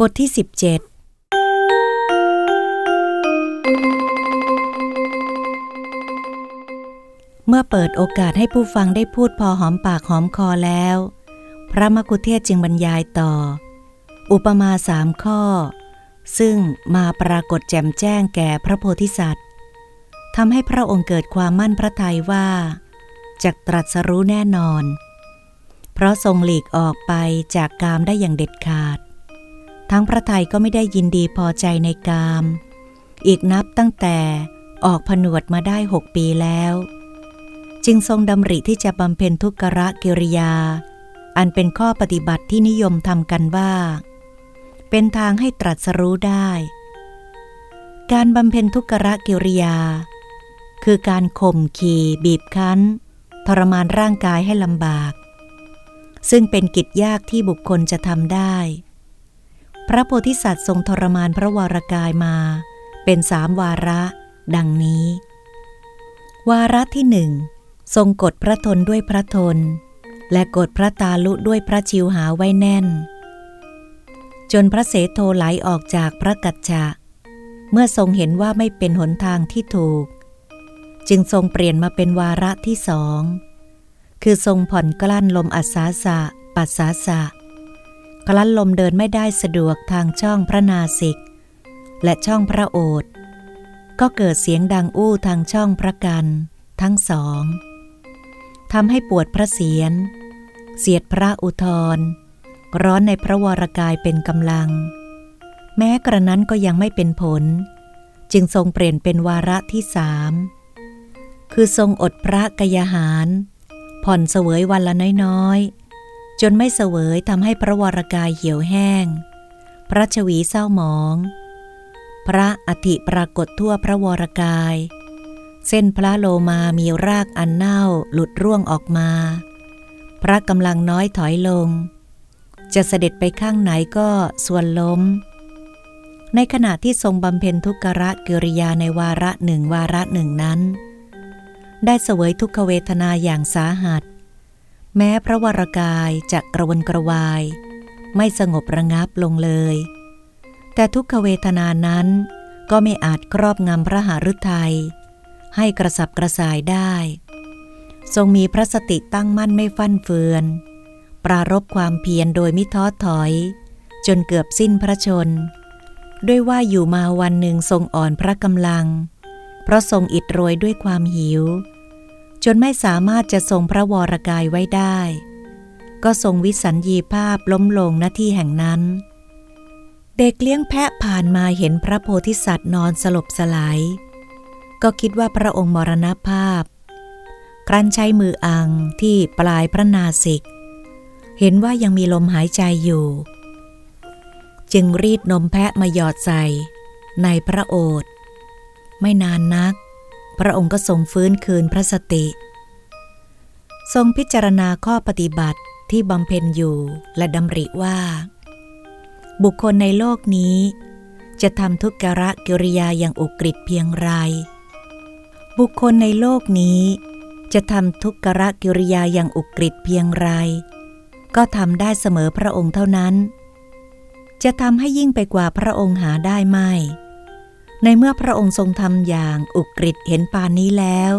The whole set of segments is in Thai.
บทที่ 17 เมื่อเปิดโอกาสให้ผู้ฟังได้พูดพอหอมปากหอมคอแล้ว พระมกุเทศจึงบรรยายต่อ อุปมาสามข้อ ซึ่งมาปรากฏแจ่มแจ้งแก่พระโพธิสัตว์ทำให้พระองค์เกิดความมั่นพระทัยว่าจะตรัสรู้แน่นอน เพราะทรงหลีกออกไปจากกามได้อย่างเด็ดขาด ทั้งพระไทยก็ไม่ได้ยินดีพอใจในกาม อีกนับตั้งแต่ออกผนวดมาได้หกปีแล้ว จึงทรงดำริที่จะบำเพ็ญทุกขะกิริยา อันเป็นข้อปฏิบัติที่นิยมทำกันว่า เป็นทางให้ตรัสรู้ได้ การบำเพ็ญทุกขะกิริยา คือการข่มขี่บีบคั้น ทรมานร่างกายให้ลำบาก ซึ่งเป็นกิจยากที่บุคคลจะทำได้ พระโพธิสัตว์ทรงทรมานพระวรากายมา เป็นสามวาระ ดังนี้ วาระที่หนึ่งทรงกดพระทนด้วยพระทน และกดพระตาลุด้วยพระชิวหาไว้แน่น จนพระเสโทไหลออกจากพระกัจจะเมื่อทรงเห็นว่าไม่เป็นหนทางที่ถูก จึงทรงเปลี่ยนมาเป็นวาระที่สอง คือทรงผ่อนกลั้นลมอัศาสะ ปัสสาสะ กลั้นลมเดินไม่ได้สะดวกทางช่องพระนาสิก และช่องพระโอษฐ์ก็เกิดเสียงดังอู้ทางช่องพระกัน ทั้งสองทำให้ปวดพระเสียนเสียดพระอุทรร้อนในพระวรากายเป็นกำลัง แม้กระนั้นก็ยังไม่เป็นผล จึงทรงเปลี่ยนเป็นวาระที่สามคือทรงอดพระกยาหาร ผ่อนเสวยวันละน้อยๆ จนไม่เสวยทำให้พระวรกายเหี่ยวแห้ง พระชวีเศร้าหมอง พระอธิปรากฏทั่วพระวรกาย เส้นพระโลมามีรากอันเน่าหลุดร่วงออกมา พระกำลังน้อยถอยลง จะเสด็จไปข้างไหนก็ส่วนล้ม ในขณะที่ทรงบำเพ็ญทุกขะกิริยาในวาระหนึ่งวาระหนึ่งนั้น ได้เสวยทุกขเวทนาอย่างสาหัส แม้พระวรากายจะกระวนกระวาย ไม่สงบระงับลงเลย แต่ทุกขเวทนานั้น ก็ไม่อาจครอบงำพระหฤทัยให้กระสับกระส่ายได้ ทรงมีพระสติตั้งมั่นไม่ฟั่นเฟือน ปรารบความเพียรโดยมิท้อถอย จนเกือบสิ้นพระชน ด้วยว่าอยู่มาวันหนึ่งทรงอ่อนพระกำลัง เพราะทรงอิดโรยด้วยความหิว จนไม่สามารถจะทรงพระวรกายไว้ได้ ก็ทรงวิสัญญีภาพล้มลงณที่แห่งนั้น เด็กเลี้ยงแพะผ่านมาเห็นพระโพธิสัตว์นอนสลบสลาย ก็คิดว่าพระองค์มรณภาพ ครั้นใช้มืออังที่ปลายพระนาสิก เห็นว่ายังมีลมหายใจอยู่ จึงรีดนมแพะมาหยอดใส่ในพระโอษฐ์ไม่นานนัก พระองค์ก็ทรงฟื้นคืนพระสติ ทรงพิจารณาข้อปฏิบัติที่บำเพ็ญอยู่และดำริว่า บุคคลในโลกนี้ จะทำทุกขะกิริยาอย่างอุกฤษเพียงไร บุคคลในโลกนี้ จะทำทุกขะกิริยาอย่างอุกฤษเพียงไร ก็ทำได้เสมอพระองค์เท่านั้น จะทำให้ยิ่งไปกว่าพระองค์หาได้ไม่ ในเมื่อพระองค์ทรงทำอย่างอุกฤษเห็นปานนี้แล้ว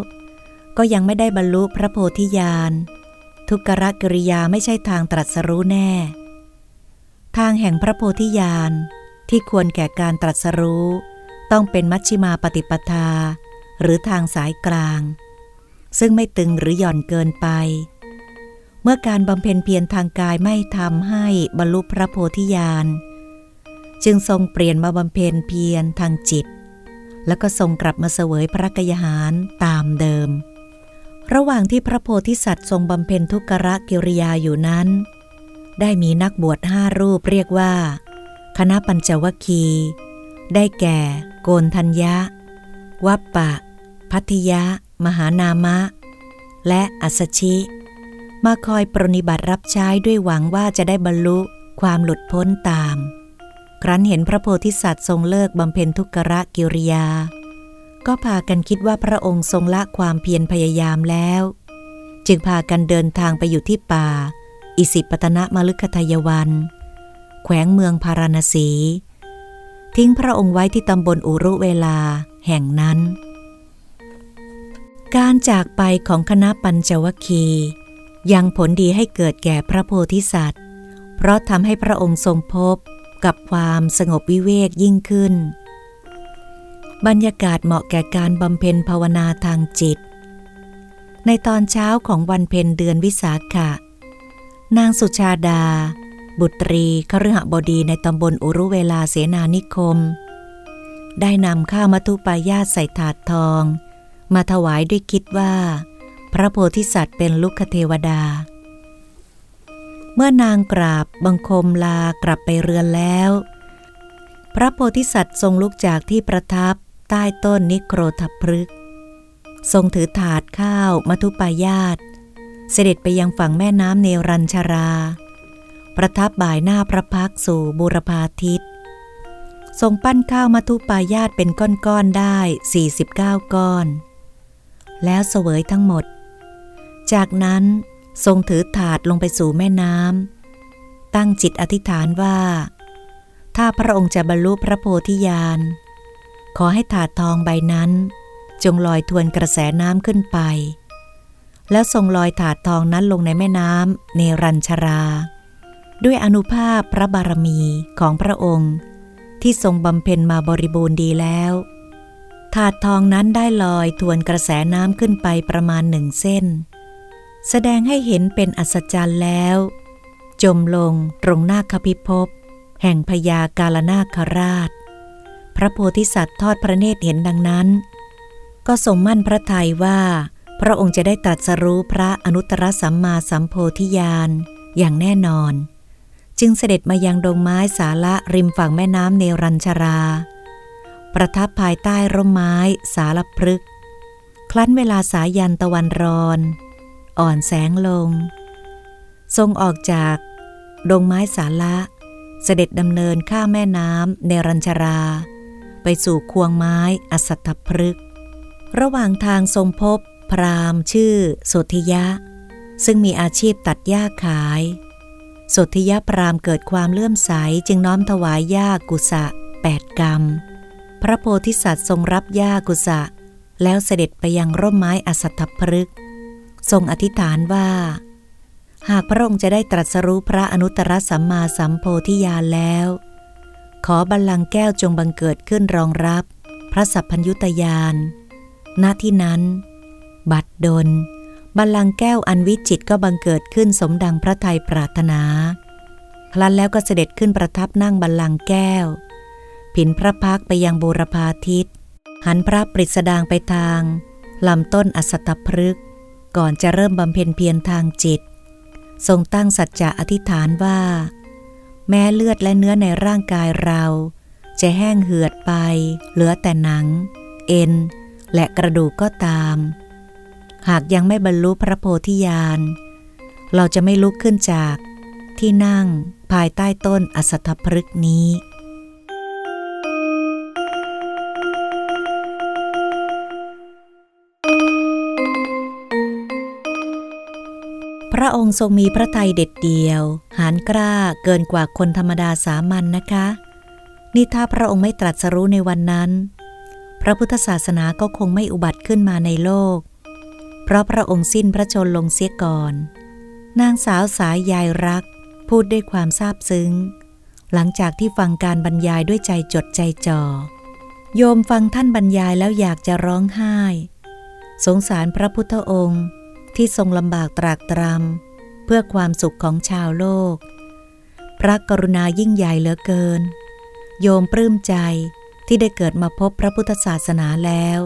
ก็ยังไม่ได้บรรลุพระโพธิญาณ ทุกรกิริยาไม่ใช่ทางตรัสรู้แน่ ทางแห่งพระโพธิญาณที่ควรแก่การตรัสรู้ ต้องเป็นมัชชิมาปฏิปทา หรือทางสายกลาง ซึ่งไม่ตึงหรือหย่อนเกินไป เมื่อการบำเพ็ญเพียรทางกายไม่ทำให้บรรลุพระโพธิญาณ จึงทรงเปลี่ยนมาบำเพ็ญเพียรทางจิต แล้วก็ทรงกลับมาเสวยพระกยาหารตามเดิม ระหว่างที่พระโพธิสัตว์ทรงบำเพ็ญทุกรกิริยาอยู่นั้น ได้มีนักบวชห้ารูปเรียกว่า คณะปัญจวคคีได้แก่ โกนทัญญะ วัปปะ พัทยะ มหานามะ และอัสชิ มาคอยปรนิบัติรับใช้ด้วยหวังว่าจะได้บรรลุความหลุดพ้นตาม ครั้นเห็นพระโพธิสัตว์ทรงเลิกบำเพ็ญทุกขะกิริยา ก็พากันคิดว่าพระองค์ทรงละความเพียรพยายามแล้ว จึงพากันเดินทางไปอยู่ที่ป่า อิสิปตนะมลึกทยวัน แขวงเมืองพาราณสี ทิ้งพระองค์ไว้ที่ตำบลอุรุเวลาแห่งนั้น การจากไปของคณะปัญจวคียังผลดีให้เกิดแก่พระโพธิสัตว์ เพราะทำให้พระองค์ทรงพบ กับความสงบวิเวกยิ่งขึ้น บรรยากาศเหมาะแก่การบำเพ็ญภาวนาทางจิต ในตอนเช้าของวันเพ็ญเดือนวิสาขะ นางสุชาดา บุตรีคฤหบดีในตำบลอุรุเวลาเสนานิคม ได้นำข้าวมัทุปายาตใส่ถาดทอง มาถวายด้วยคิดว่า พระโพธิสัตว์เป็นลุกเทวดา เมื่อนางกราบบังคมลากลับไปเรือนแล้ว พระโพธิสัตว์ทรงลุกจากที่ประทับใต้ต้นนิโครธพฤกทรงถือถาดข้าวมัทุปายาต เสด็จไปยังฝั่งแม่น้ำเนรัญชรา ประทับบ่ายหน้าพระพักสู่บุรพาทิต ทรงปั้นข้าวมัทุปายาตเป็นก้อนๆได้ 49 ก้อน แล้วเสวยทั้งหมด จากนั้น ทรงถือถาดลงไปสู่แม่น้ำตั้งจิตอธิษฐานว่า ถ้าพระองค์จะบรรลุพระโพธิญาณ ขอให้ถาดทองใบนั้น จงลอยทวนกระแสน้ำขึ้นไป แล้วทรงลอยถาดทองนั้นลงในแม่น้ำเนรัญชรา ด้วยอนุภาพพระบารมีของพระองค์ ที่ทรงบำเพ็ญมาบริบูรณ์ดีแล้วถาดทองนั้นได้ลอยทวนกระแสน้ำขึ้นไปประมาณหนึ่งเส้น แสดงให้เห็นเป็นอัศจรรย์แล้ว จมลงตรงหน้าคพิภพแห่งพญากาลนาคราช พระโพธิสัตว์ทอดพระเนตรเห็นดังนั้น ก็ทรงมั่นพระทัยว่า พระองค์จะได้ตรัสรู้พระอนุตตรสัมมาสัมโพธิญาณอย่างแน่นอน จึงเสด็จมายังดงไม้สาละริมฝั่งแม่น้ำเนรัญชรา ประทับภายใต้ร่มไม้สาลพฤก คลั้นเวลาสายันตะวันรอน อ่อนแสงลง ทรงออกจากดงไม้สาละ เสด็จดำเนินข้าแม่น้ำเนรัญชรา ไปสู่ควงไม้อสัตถพฤกระหว่างทางทรงพบพรามชื่อสุธิยะ ซึ่งมีอาชีพตัดหญ้าขายสุธิยะพรามเกิดความเลื่อมใสจึงน้อมถวายหญ้ากุสะแปดกรรม พระโพธิสัตว์ทรงรับหญ้ากุสะ แล้วเสด็จไปยังร่มไม้อสัตถพฤกษ์ ทรงอธิษฐานว่า หากพระองค์จะได้ตรัสรู้พระอนุตตรสัมมาสัมโพธิญาณแล้ว ขอบัลลังก์แก้วจงบังเกิดขึ้นรองรับ พระสัพพัญยุตยานณที่นั้น บัดดล บัลลังก์แก้วอันวิจิตก็บังเกิดขึ้นสมดังพระทัยปรารถนาคลั้นแล้วก็เสด็จขึ้นประทับนั่งบัลลังก์แก้ว ผินพระพักไปยังบูรพาทิตหันพระปริศดางไปทางลำต้นอสัตพฤกษ ก่อนจะเริ่มบำเพ็ญเพียรทางจิต ทรงตั้งสัจจะอธิษฐานว่า แม้เลือดและเนื้อในร่างกายเรา จะแห้งเหือดไป เหลือแต่หนัง เอ็น และกระดูกก็ตาม หากยังไม่บรรลุพระโพธิญาณ เราจะไม่ลุกขึ้นจากที่นั่งภายใต้ต้นอสัตพฤกนี้ ระองค์ทรงมีพระทัยเด็ดเดียว หานกล้าเกินกว่าคนธรรมดาสามัญนนะคะ นี่ถ้าพระองค์ไม่ตรัสรู้ในวันนั้น พระพุทธศาสนาก็คงไม่อุบัติขึ้นมาในโลก เพราะพระองค์สิ้นพระชนลงเสียก่อน นางสาวสายยายรัก พูดด้วยความซาบซึ้ง หลังจากที่ฟังการบรรยายด้วยใจจดใจจ่อ โยมฟังท่านบรรยายแล้วอยากจะร้องไห้ สงสารพระพุทธองค์ ที่ทรงลำบากตรากตรำเพื่อความสุขของชาวโลก พระกรุณายิ่งใหญ่เหลือเกิน โยมปลื้มใจที่ได้เกิดมาพบพระพุทธศาสนาแล้ว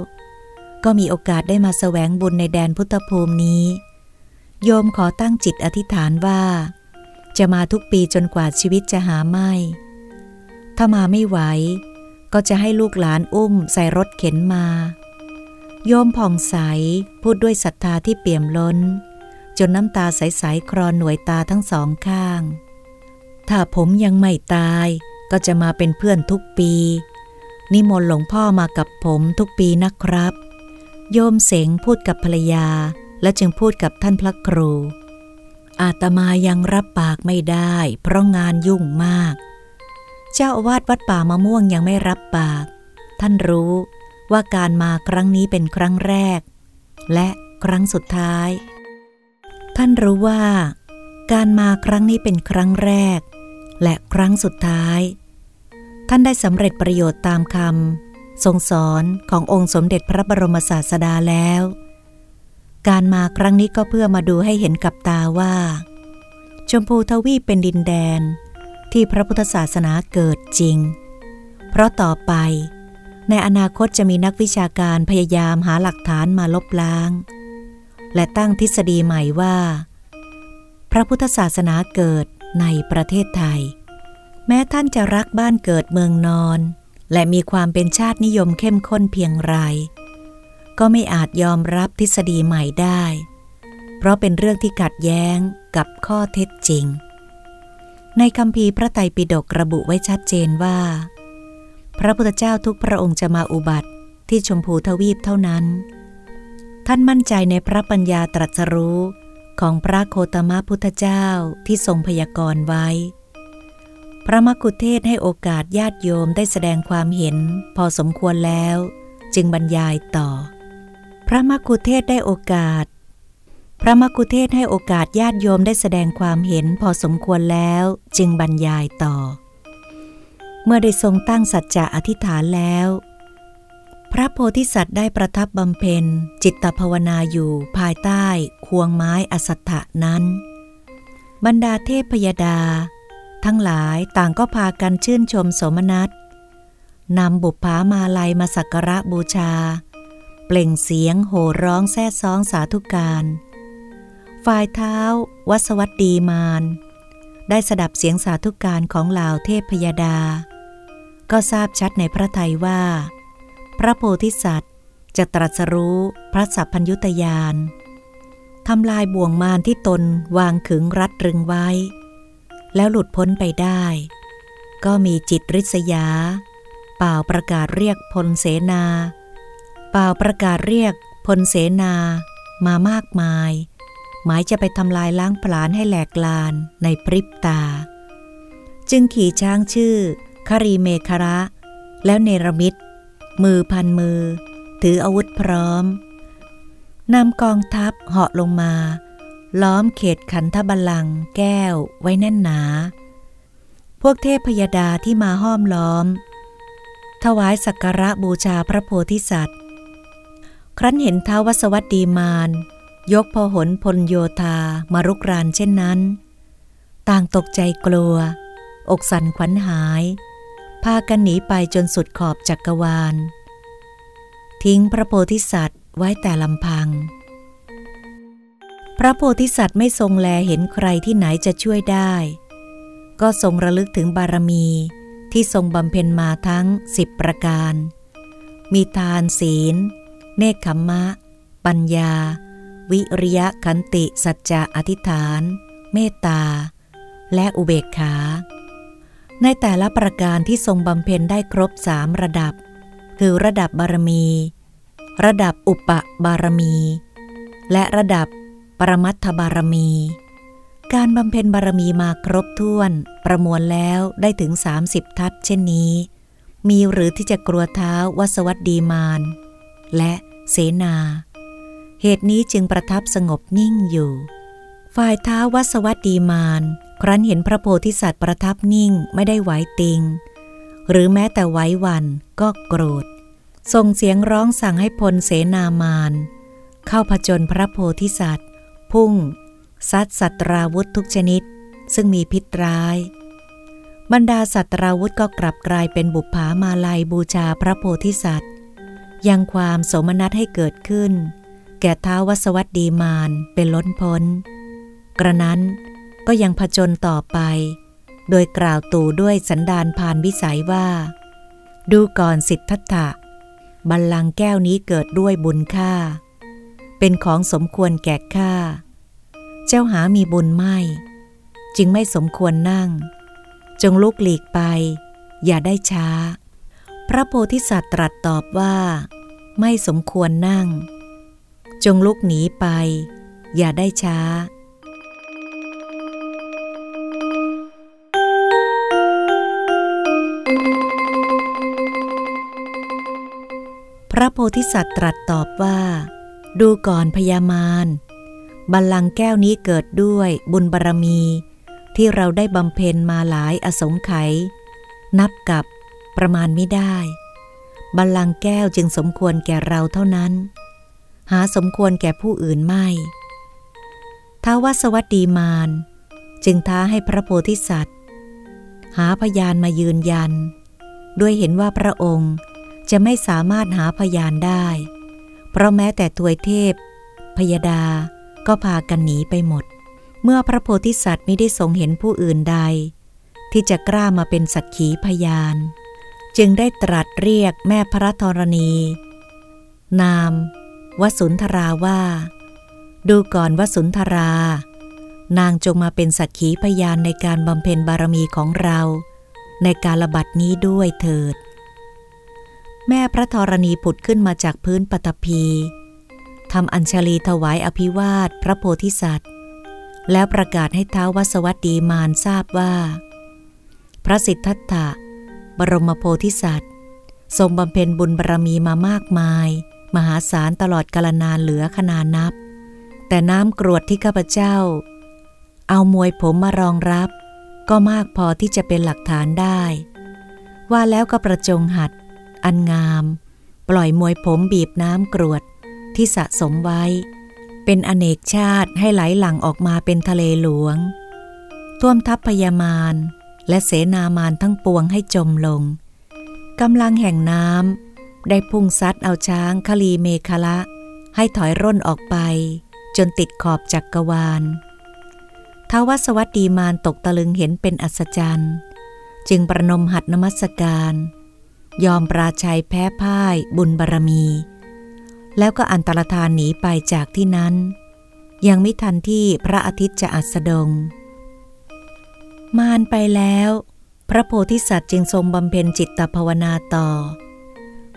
ก็มีโอกาสได้มาแสวงบุญในแดนพุทธภูมินี้ โยมขอตั้งจิตอธิษฐานว่า จะมาทุกปีจนกว่าชีวิตจะหาไม่ ถ้ามาไม่ไหว ก็จะให้ลูกหลานอุ้มใส่รถเข็นมา โยมผ่องใส พูดด้วยศรัทธาที่เปี่ยมล้น จนน้ำตาใส ๆครอนหน่วยตาทั้งสองข้าง ถ้าผมยังไม่ตายก็จะมาเป็นเพื่อนทุกปี นิมนต์หลวงพ่อมากับผมทุกปีนะครับ โยมเสงพูดกับภรรยา และจึงพูดกับท่านพระครู อาตมายังรับปากไม่ได้ เพราะงานยุ่งมาก เจ้าอาวาสวัดป่ามะม่วงยังไม่รับปาก ท่านรู้ ว่าการมาครั้งนี้เป็นครั้งแรก และครั้งสุดท้าย ท่านรู้ว่า การมาครั้งนี้เป็นครั้งแรก และครั้งสุดท้าย ท่านได้สำเร็จประโยชน์ตามคำทรงสอนขององค์สมเด็จพระบรมศาสดาแล้ว การมาครั้งนี้ก็เพื่อมาดูให้เห็นกับตาว่า ชมพูทวีปเป็นดินแดนที่พระพุทธศาสนาเกิดจริง เพราะต่อไป ในอนาคตจะมีนักวิชาการพยายามหาหลักฐานมาลบล้าง และตั้งทฤษฎีใหม่ว่า พระพุทธศาสนาเกิดในประเทศไทย แม้ท่านจะรักบ้านเกิดเมืองนอน และมีความเป็นชาตินิยมเข้มข้นเพียงไร ก็ไม่อาจยอมรับทฤษฎีใหม่ได้ เพราะเป็นเรื่องที่ขัดแย้งกับข้อเท็จจริง ในคำพีพระไตรปิฎกระบุไว้ชัดเจนว่า พระพุทธเจ้าทุกพระองค์จะมาอุบัติที่ชมพูทวีปเท่านั้น ท่านมั่นใจในพระปัญญาตรัสรู้ของพระโคตมะพุทธเจ้าที่ทรงพยากรณ์ไว้ พระมกุเทศให้โอกาสญาติโยมได้แสดงความเห็นพอสมควรแล้ว จึงบรรยายต่อ พระมกุเทศได้โอกาส พระมกุเทศให้โอกาสญาติโยมได้แสดงความเห็นพอสมควรแล้ว จึงบรรยายต่อ เมื่อได้ทรงตั้งสัจจะอธิษฐานแล้ว พระโพธิสัตว์ได้ประทับบำเพ็ญจิตตภาวนาอยู่ภายใต้ควงไม้อสัตถะนั้น บรรดาเทพพยดา ทั้งหลายต่างก็พากันชื่นชมสมนัตนำบุพภามาลัยมาสักการะบูชา เปล่งเสียงโห่ร้องแซ่ซ้องสาธุการฝ่ายเท้าวัสวัตดีมาน ได้สดับเสียงสาธุการของเหล่าเทพพยดา ก็ทราบชัดในพระทัยว่า พระโพธิสัตว์จะตรัสรู้พระสัพพัญยุตยานทำลายบ่วงมารที่ตนวางขึงรัดรึงไว้ แล้วหลุดพ้นไปได้ ก็มีจิตริษยา เป่าประกาศเรียกพลเสนา เป่าประกาศเรียกพลเสนามามากมาย หมายจะไปทำลายล้างผลาญให้แหลกลานในพริบตา จึงขี่ช้างชื่อ คารีเมคระ แล้วเนรมิต มือพันมือ ถืออาวุธพร้อมนำกองทัพเหาะลงมา ล้อมเขตขันธบัลลังแก้วไว้แน่นหนา พวกเทพพยดาที่มาห้อมล้อม ถวายสักการะบูชาพระโพธิสัตว์ ครั้นเห็นท้าวสวัสดีมานยกพหนพลโยธามารุกรานเช่นนั้น ต่างตกใจกลัว อกสั่นขวัญหาย พากันหนีไปจนสุดขอบจักกรวาล ทิ้งพระโพธิสัตว์ไว้แต่ลำพัง พระโพธิสัตว์ไม่ทรงแลเห็นใครที่ไหนจะช่วยได้ ก็ทรงระลึกถึงบารมีที่ทรงบำเพ็ญมาทั้งสิบประการ มีทานศีล เนคขมมะ ปัญญา วิริยะขันติ สัจจะอธิษฐาน เมตตา และอุเบกขา ในแต่ละประการที่ทรงบำเพ็ญได้ครบสามระดับ คือระดับบารมี ระดับอุปบารมี และระดับปรมัตถบารมี การบำเพ็ญบารมีมาครบถ้วน ประมวลแล้วได้ถึง 30 ทัศเช่นนี้ มีหรือที่จะกลัวเท้าวัสวัสดีมาน และเสนา เหตุนี้จึงประทับสงบนิ่งอยู่ ฝ่ายท้าวัสวัตดีมาน ครั้นเห็นพระโพธิสัตว์ประทับนิ่งไม่ได้ไหวติง หรือแม้แต่ไหววันก็โกรธส่งเสียงร้องสั่งให้พลเสนามาน เข้าผจญพระโพธิสัตว์ พุ่ง ซัดสัตราวุธทุกชนิด ซึ่งมีพิษร้าย บรรดาสัตราวุธก็กลับกลายเป็นบุปผามาลัยบูชาพระโพธิสัตว์ ยังความสมนัสให้เกิดขึ้น แก่ท้าววสวัสดีมานเป็นล้นพ้น กระนั้นก็ยังผจญต่อไป โดยกล่าวตู่ด้วยสันดานผ่านวิสัยว่า ดูก่อนสิทธัตถะ บัลลังแก้วนี้เกิดด้วยบุญค่า เป็นของสมควรแก่ข้าเจ้าหามีบุญไม่ จึงไม่สมควรนั่ง จงลุกหลีกไป อย่าได้ช้า พระโพธิสัตว์ตรัสตอบว่า ไม่สมควรนั่ง จงลุกหนีไป อย่าได้ช้า โพธิสัตว์ตรัสตอบว่า ดูก่อนพญามารบัลลังก์แก้วนี้เกิดด้วยบุญบารรมี ที่เราได้บำเพ็ญมาหลายอสงไขยนับกับประมาณไม่ได้ บัลลังก์แก้วจึงสมควรแก่เราเท่านั้น หาสมควรแก่ผู้อื่นไม่ท้าวสวัสดีมารจึงท้าให้พระโพธิสัตว์ หาพยานมายืนยัน ด้วยเห็นว่าพระองค์ จะไม่สามารถหาพยานได้ เพราะแม้แต่ทวยเทพ พยดา ก็พากันหนีไปหมด เมื่อพระโพธิสัตว์ไม่ได้ทรงเห็นผู้อื่นใด ที่จะกล้ามาเป็นสักขีพยาน จึงได้ตรัสเรียกแม่พระธรณี นามวสุนทราว่า ดูก่อนวสุนทรา นางจงมาเป็นสักขีพยานในการบำเพ็ญบารมีของเรา ในการระบัดนี้ด้วยเถิด แม่พระธรณีผุดขึ้นมาจากพื้นปฐพี ทำอัญชลีถวายอภิวาทพระโพธิสัตว์ แล้วประกาศให้เท้าวสวัสดีมารทราบว่า พระสิทธัตถะ บรมโพธิสัตว์ ทรงบำเพ็ญบุญบารรมีมามากมาย มหาศาลตลอดกาลนานเหลือขนานับ แต่น้ำกรวดที่ข้าพเจ้า เอามวยผมมารองรับ ก็มากพอที่จะเป็นหลักฐานได้ ว่าแล้วก็ประจงหัด อันงาม ปล่อยมวยผมบีบน้ำกรวดที่สะสมไว้ เป็นอเนกชาติให้ไหลหลั่งออกมาเป็นทะเลหลวง ท่วมทัพพยามารและเสนามารทั้งปวงให้จมลงกำลังแห่งน้ำได้พุ่งซัดเอาช้างคลีเมคละ ให้ถอยร่นออกไป จนติดขอบจักกรวาลท้าวสวัสดีมารตกตะลึงเห็นเป็นอัศจรรย์ จึงประนมหัดนมัสการ ยอมปราชัยแพ้พ่ายบุญบารรมี แล้วก็อันตรธานหนีไปจากที่นั้น ยังไม่ทันที่พระอาทิตย์จะอัสดง มานไปแล้ว พระโพธิสัตว์จึงทรงบำเพ็ญจิตตภาวนาต่อ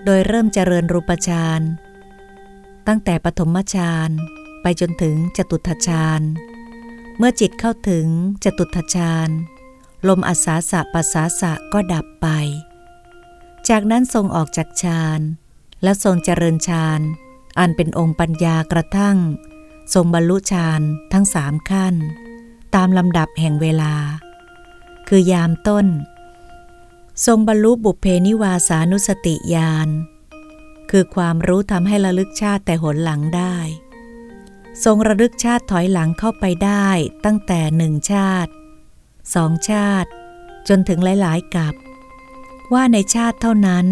โดยเริ่มเจริญรูปฌานตั้งแต่ปฐมฌานไปจนถึงจตุทฌานเมื่อจิตเข้าถึงจตุทฌานลมอัศาสะปัสสาสะก็ดับไป จากนั้นทรงออกจากฌาน แล้วทรงเจริญฌาน อันเป็นองค์ปัญญากระทั่ง ทรงบรรลุฌานทั้งสามขั้น ตามลำดับแห่งเวลา คือยามต้น ทรงบรรลุบุพเพนิวาสานุสติญาณคือความรู้ทำให้ระลึกชาติแต่หนหลังได้ ทรงระลึกชาติถอยหลังเข้าไปได้ตั้งแต่หนึ่งชาติสองชาติ จนถึงหลาย ๆกับ ว่าในชาติเท่านั้น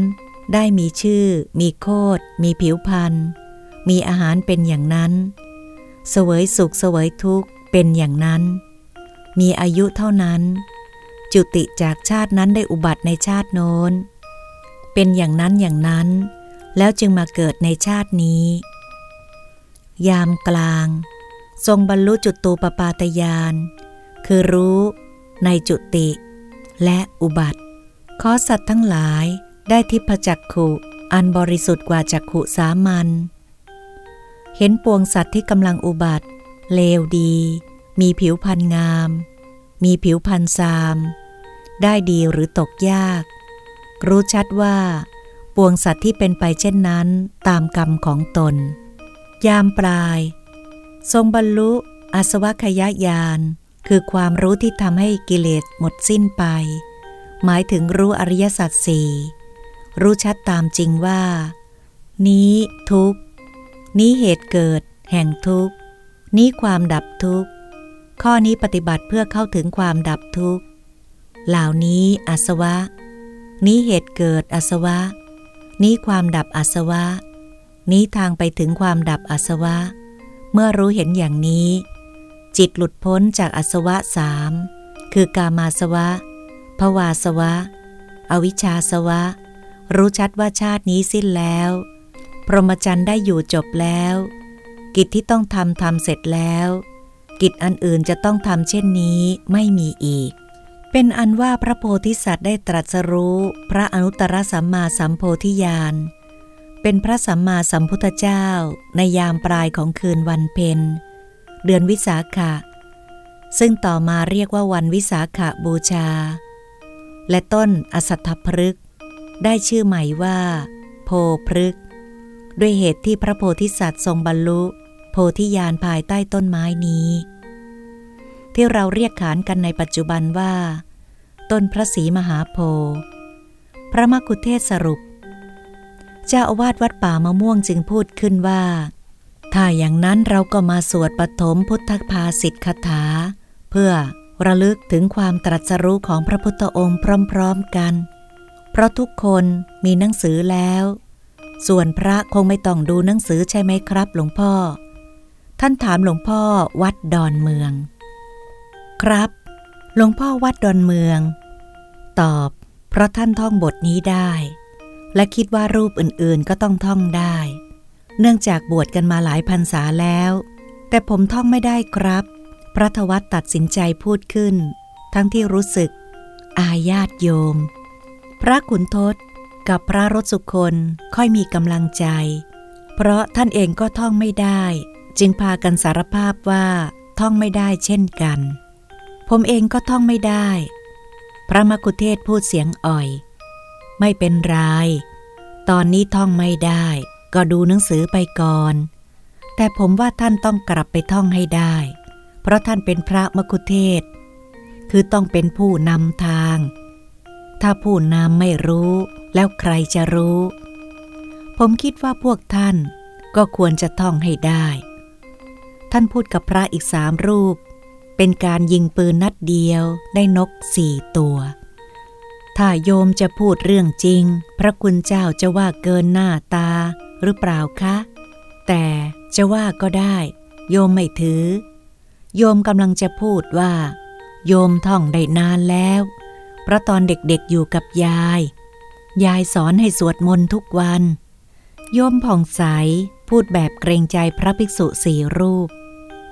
ได้มีชื่อ มีโคดมีผิวพันธ์มีอาหารเป็นอย่างนั้น เสวยสุขเสวยทุกข์เป็นอย่างนั้น มีอายุเท่านั้น จุติจากชาตินั้นได้อุบัติในชาติโน้น เป็นอย่างนั้นอย่างนั้น แล้วจึงมาเกิดในชาตินี้ ยามกลาง ทรงบรรลุจุตูปปาตยาน คือรู้ในจุติและอุบัติ ขอสัตว์ทั้งหลายได้ทิพจักขุอันบริสุทธิ์กว่าจักขุสามัญเห็นปวงสัตว์ที่กำลังอุบัติ เลวดี มีผิวพันธ์งาม มีผิวพันธ์ซาม ได้ดีหรือตกยาก รู้ชัดว่า ปวงสัตว์ที่เป็นไปเช่นนั้นตามกรรมของตน ยามปลาย ทรงบรรลุอสวคยญาณคือความรู้ที่ทำให้กิเลสหมดสิ้นไป หมายถึงรู้อริยสัจสี่รู้ชัดตามจริงว่า นี้ทุกนี้เหตุเกิด แห่งทุกนี้ความดับทุกข้อนี้ปฏิบัติเพื่อเข้าถึงความดับทุกเหล่านี้อาสวะ นี้เหตุเกิดอาสวะ นี้ความดับอาสวะ นี้ทางไปถึงความดับอาสวะ เมื่อรู้เห็นอย่างนี้ จิตหลุดพ้นจากอาสวะสามคือกามาสวะ ภวาสวะ อวิชชาสวะ รู้ชัดว่าชาตินี้สิ้นแล้ว พรหมจรรย์ได้อยู่จบแล้ว กิจที่ต้องทำทำเสร็จแล้ว กิจอันอื่นจะต้องทำเช่นนี้ไม่มีอีก เป็นอันว่าพระโพธิสัตว์ได้ตรัสรู้พระอนุตตรสัมมาสัมโพธิญาณ เป็นพระสัมมาสัมพุทธเจ้าในยามปลายของคืนวันเพ็ญเดือนวิสาขะซึ่งต่อมาเรียกว่าวันวิสาขบูชา และต้นอสัตถพฤกษ์ได้ชื่อใหม่ว่า โพพฤกษ์ด้วยเหตุที่พระโพธิสัตว์ทรงบรรลุ โพธิญาณภายใต้ต้นไม้นี้ ที่เราเรียกขานกันในปัจจุบันว่า ต้นพระศรีมหาโพธิ์พระมกุเทศสรุป เจ้าอาวาสวัดป่ามะม่วงจึงพูดขึ้นว่า ถ้าอย่างนั้นเราก็มาสวดปฐมพุทธภาสิทธคาถา เพื่อ ระลึกถึงความตรัสรู้ของพระพุทธองค์พร้อมๆกัน เพราะทุกคนมีหนังสือแล้ว ส่วนพระคงไม่ต้องดูหนังสือใช่ไหมครับ หลวงพ่อ ท่านถามหลวงพ่อวัดดอนเมือง ครับ หลวงพ่อวัดดอนเมือง ตอบ เพราะท่านท่องบทนี้ได้ และคิดว่ารูปอื่นๆก็ต้องท่องได้ เนื่องจากบวชกันมาหลายพรรษาแล้ว แต่ผมท่องไม่ได้ครับ พระทวัตตัดสินใจพูดขึ้น ทั้งที่รู้สึก อาญาตโยม พระขุนทศกับพระรสสุคนค่อยมีกำลังใจ เพราะท่านเองก็ท่องไม่ได้ จึงพากันสารภาพว่าท่องไม่ได้เช่นกัน ผมเองก็ท่องไม่ได้ พระมกุเทศพูดเสียงอ่อย ไม่เป็นไร ตอนนี้ท่องไม่ได้ ก็ดูหนังสือไปก่อน แต่ผมว่าท่านต้องกลับไปท่องให้ได้ เพราะท่านเป็นพระมกุเทศ คือต้องเป็นผู้นำทาง ถ้าผู้นำไม่รู้แล้วใครจะรู้ ผมคิดว่าพวกท่านก็ควรจะท่องให้ได้ ท่านพูดกับพระอีกสามรูป เป็นการยิงปืนนัดเดียวได้นกสี่ตัว ถ้าโยมจะพูดเรื่องจริง พระคุณเจ้าจะว่าเกินหน้าตาหรือเปล่าคะ แต่จะว่าก็ได้ โยมไม่ถือ โยมกำลังจะพูดว่า โยมท่องได้นานแล้ว เพราะตอนเด็กๆอยู่กับยาย ยายสอนให้สวดมนต์ทุกวัน โยมผ่องใสพูดแบบเกรงใจพระภิกษุสี่รูป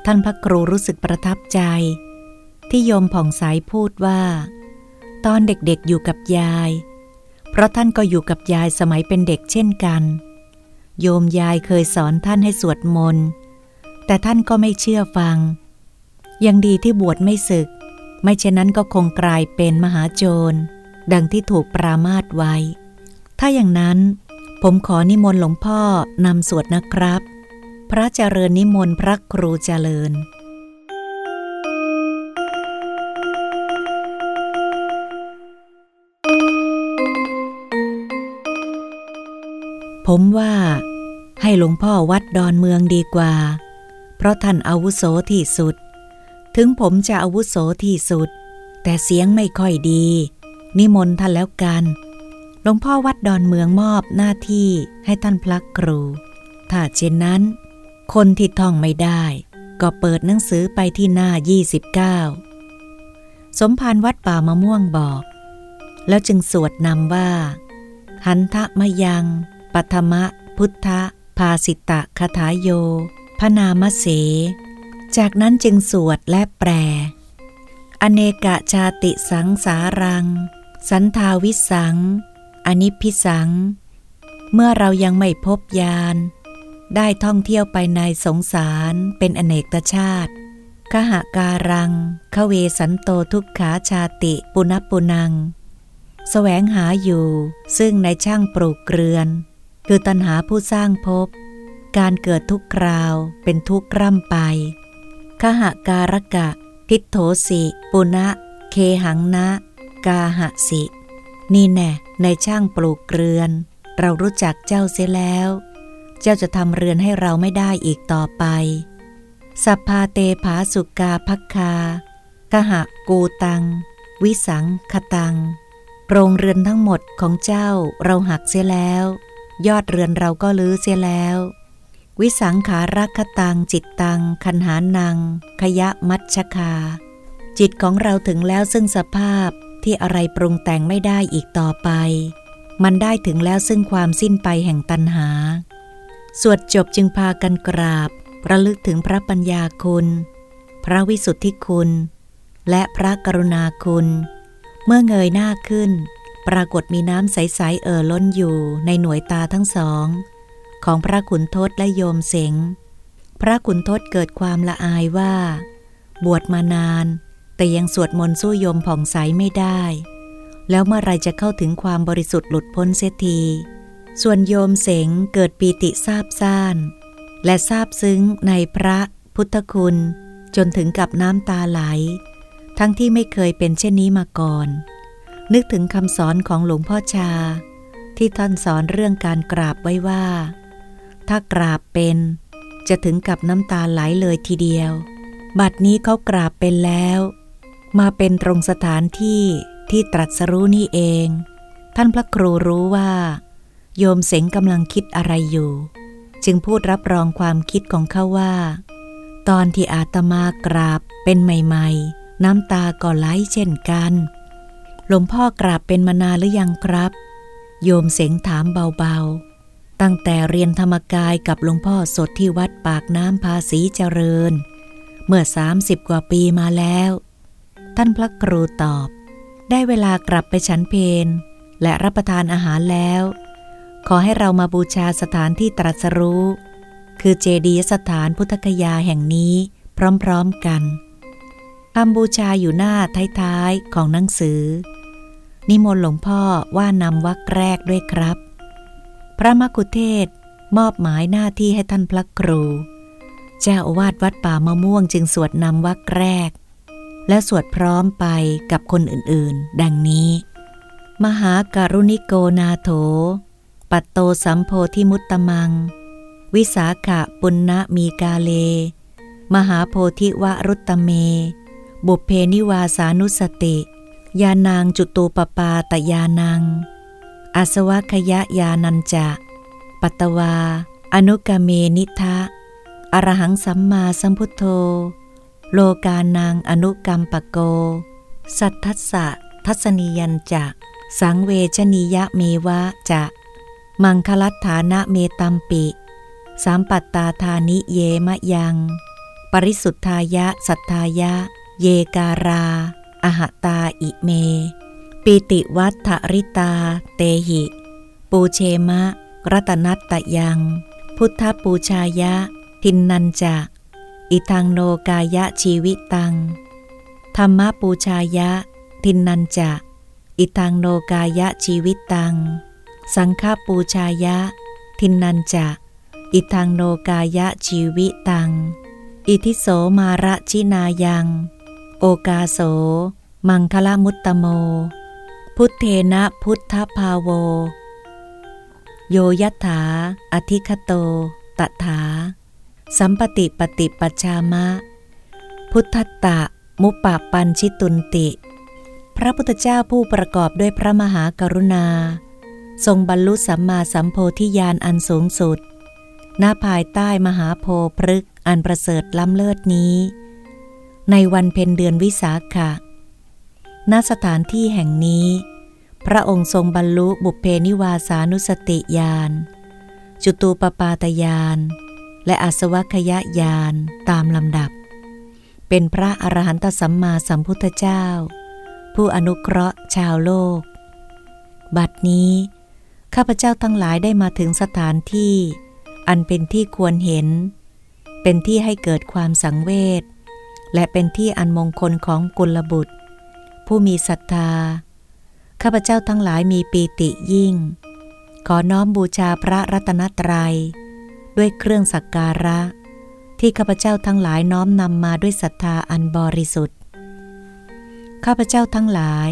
ท่านพระครูรู้สึกประทับใจ ที่โยมผ่องใสพูดว่า ตอนเด็กๆอยู่กับยาย เพราะท่านก็อยู่กับยายสมัยเป็นเด็กเช่นกัน โยมยายเคยสอนท่านให้สวดมนต์แต่ท่านก็ไม่เชื่อฟัง ยังดีที่บวชไม่ศึก ไม่เช่นนั้นก็คงกลายเป็นมหาโจร ดังที่ถูกปรามาตไว้ ถ้าอย่างนั้น ผมขอนิมนต์หลวงพ่อนำสวดนะครับ พระเจริญนิมนต์พระครูเจริญผมว่าให้หลวงพ่อวัดดอนเมืองดีกว่า เพราะท่านอาวุโสที่สุด ถึงผมจะอาวุโสที่สุด แต่เสียงไม่ค่อยดี นิมนต์ท่านแล้วกัน หลวงพ่อวัดดอนเมืองมอบหน้าที่ให้ท่านพระครู ถ้าเช่นนั้น คนที่ท่องไม่ได้ ก็เปิดหนังสือไปที่หน้า 29 สมภารวัดป่ามะม่วงบอก แล้วจึงสวดนำว่า หันทะมยัง ปัทมะ พุทธะ ภาสิตะคาถาโย พนามเส จากนั้นจึงสวดและแปล อเนกะชาติสังสารัง สันทาวิสัง อนิพิสัง เมื่อเรายังไม่พบยาน ได้ท่องเที่ยวไปในสงสารเป็นอเนกตชาติขหาการังขเวสันโตทุกขาชาติปุณปุนังสแสวงหาอยู่ ซึ่งในช่างปลูกเกลือน คือตัณหาผู้สร้างภพการเกิดทุกคราวเป็นทุกข์ร่ำไป ขหการกะทิโถสิ ปุณะ เคหังนะ กาหะสิ นี่แน่ในช่างปลูกเกลือน เรารู้จักเจ้าเสียแล้ว เจ้าจะทำเรือนให้เราไม่ได้อีกต่อไปสัพพาเตภาสุกาพักคากหะกูตัง วิสังคตัง โรงเรือนทั้งหมดของเจ้าเราหักเสียแล้ว ยอดเรือนเราก็ลื้อเสียแล้ว วิสังขารักตัง จิตตัง คันหานัง ขยะมัชคา จิตของเราถึงแล้วซึ่งสภาพที่อะไรปรุงแต่งไม่ได้อีกต่อไป มันได้ถึงแล้วซึ่งความสิ้นไปแห่งตัณหา สวดจบจึงพากันกราบ ระลึกถึงพระปัญญาคุณ พระวิสุทธิคุณ และพระกรุณาคุณ เมื่อเงยหน้าขึ้น ปรากฏมีน้ำใส ๆ เอ่อล้นอยู่ในหน่วยตาทั้งสอง ของพระขุนทศและโยมเสง พระขุนทศเกิดความละอายว่า บวชมานาน แต่ยังสวดมนต์สู้โยมผ่องใสไม่ได้ แล้วเมื่อไรจะเข้าถึงความบริสุทธิ์หลุดพ้นเสียที ส่วนโยมเสงเกิดปีติซาบซ่าน และซาบซึ้งในพระพุทธคุณ จนถึงกับน้ำตาไหล ทั้งที่ไม่เคยเป็นเช่นนี้มาก่อน นึกถึงคำสอนของหลวงพ่อชา ที่ท่านสอนเรื่องการกราบไว้ว่า ถ้ากราบเป็น จะถึงกับน้ำตาไหลเลยทีเดียว บัดนี้เขากราบเป็นแล้ว มาเป็นตรงสถานที่ที่ตรัสรู้นี่เอง ท่านพระครูรู้ว่า โยมเสงกำลังคิดอะไรอยู่ จึงพูดรับรองความคิดของเขาว่า ตอนที่อาตมากราบเป็นใหม่ๆ น้ำตาก็ไหลเช่นกันหลวงพ่อกราบเป็นมานานหรือยังครับ โยมเสงถามเบาๆ ตั้งแต่เรียนธรรมกายกับหลวงพ่อสดที่วัดปากน้ำภาษีเจริญ เมื่อสามสิบกว่าปีมาแล้ว ท่านพระครูตอบ ได้เวลากลับไปฉันเพนและรับประทานอาหารแล้ว ขอให้เรามาบูชาสถานที่ตรัสรู้ คือเจดีย์สถานพุทธคยาแห่งนี้พร้อมๆกันคำบูชาอยู่หน้าท้ายๆของหนังสือ นิมนต์หลวงพ่อว่านำวักแรกด้วยครับ ระมกุเทศมอบหมายหน้าที่ให้ท่านพระครู เจ้าอาวาสวัดป่ามะม่วงจึงสวดนำวักแรก และสวดพร้อมไปกับคนอื่นๆ ดังนี้ มหาการุณิโกนาโถ ปัตโตสัมโพธิมุตตมัง วิสาขะปุณณมีกาเล มหาโพธิวรุตตเม บุพเพนิวาสานุสติ ยานางจุตูปปาตยานัง อาสวะขยะยานันจะ ปัตวา อนุกเมนิทะ อรหังสัมมาสัมพุทโธ โลกานางอนุกรรมปโก สัทธัสสะทัศนียันจะสังเวชนียะเมวะจะ มังคลัตฐานะเมตัมปิ สามปัตตาธานิเยมะยัง ปริสุทธายะสัทธายะ เยการา อหตาอิเม ปีติวัฏริตา เตหิ ปูเชมะ รัตนัตตยัง พุทธปูชายะ ทินนันจะ อิทังโนกายะชีวิตัง ธรรมปูชายะ ทินนันจะ อิทังโนกายะชีวิตัง สังฆปูชายะ ทินนันจะ อิทังโนกายะชีวิตัง อิทิโสมาระชินายัง โอกาโส มังคลมุตตโม พุทเทนะพุทธภาโว โยยัตถา อธิคโต ตถา สัมปติปฏิปัชามะ พุทธตะ มุปปปันชิตุนติ พระพุทธเจ้าผู้ประกอบด้วยพระมหากรุณา ทรงบรรลุสัมมาสัมโพธิญาณอันสูงสุดณภายใต้มหาโพพฤกอันประเสริฐล้ำเลิศนี้ ในวันเพ็ญเดือนวิสาขะ ณสถานที่แห่งนี้ พระองค์ทรงบรรลุบุพเพนิวาสานุสติญาณจุตูปปาตญาณและอสวัคยญาณตามลำดับ เป็นพระอรหันตสัมมาสัมพุทธเจ้า ผู้อนุเคราะห์ชาวโลก บัดนี้ ข้าพเจ้าทั้งหลายได้มาถึงสถานที่ อันเป็นที่ควรเห็น เป็นที่ให้เกิดความสังเวชและเป็นที่อันมงคลของกุลบุตร ผู้มีศรัทธา ข้าพเจ้าทั้งหลายมีปีติยิ่ง ขอน้อมบูชาพระรัตนตรยัย ด้วยเครื่องสักการะ ที่ข้าพเจ้าทั้งหลายน้อมนำมาด้วยศรัทธาอันบริสุทธิ์ ข้าพเจ้าทั้งหลาย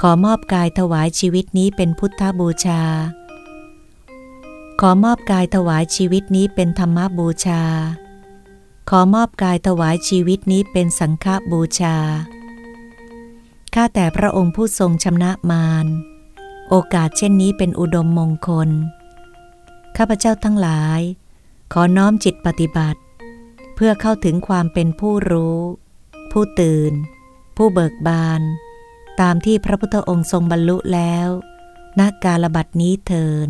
ขอมอบกายถวายชีวิตนี้เป็นพุทธบูชา ขอมอบกายถวายชีวิตนี้เป็นธรรมบูชาขอมอบกายถวายชีวิตนี้เป็นสังฆบูชา ข้าแต่พระองค์ผู้ทรงชำนะมาร โอกาสเช่นนี้เป็นอุดมมงคล ข้าพเจ้าทั้งหลาย ขอน้อมจิตปฏิบัติ เพื่อเข้าถึงความเป็นผู้รู้ ผู้ตื่น ผู้เบิกบาน ตามที่พระพุทธองค์ทรงบรรลุแล้วนักกาลบัดนี้เทิน